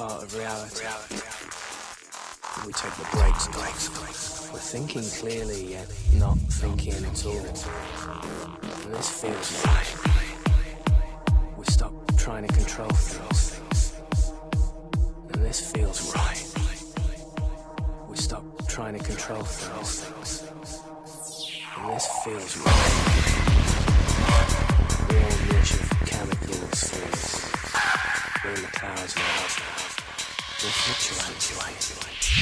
part of reality. We take the breaks, breaks. We're thinking clearly, yet not thinking at all. And this feels right. We stop trying to control things. And this feels right. We stop trying to control things. And this feels right. We're all rich of chemicals, things. We're in the clouds now.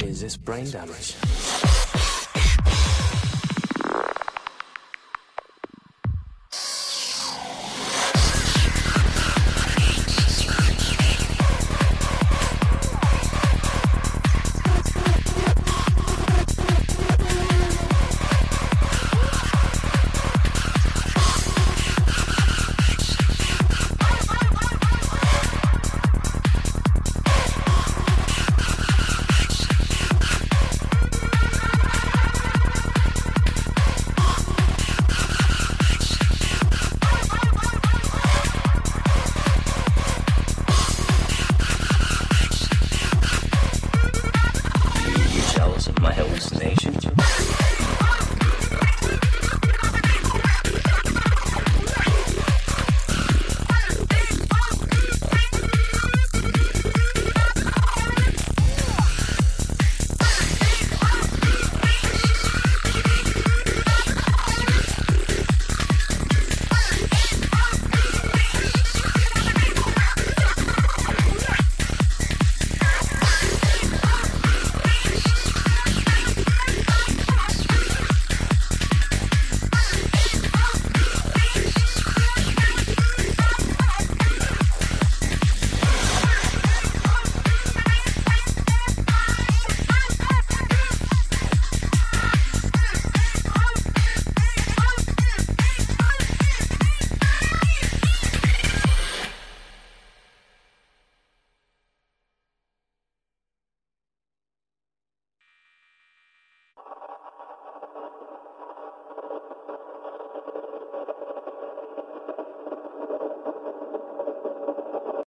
Is this brain damage?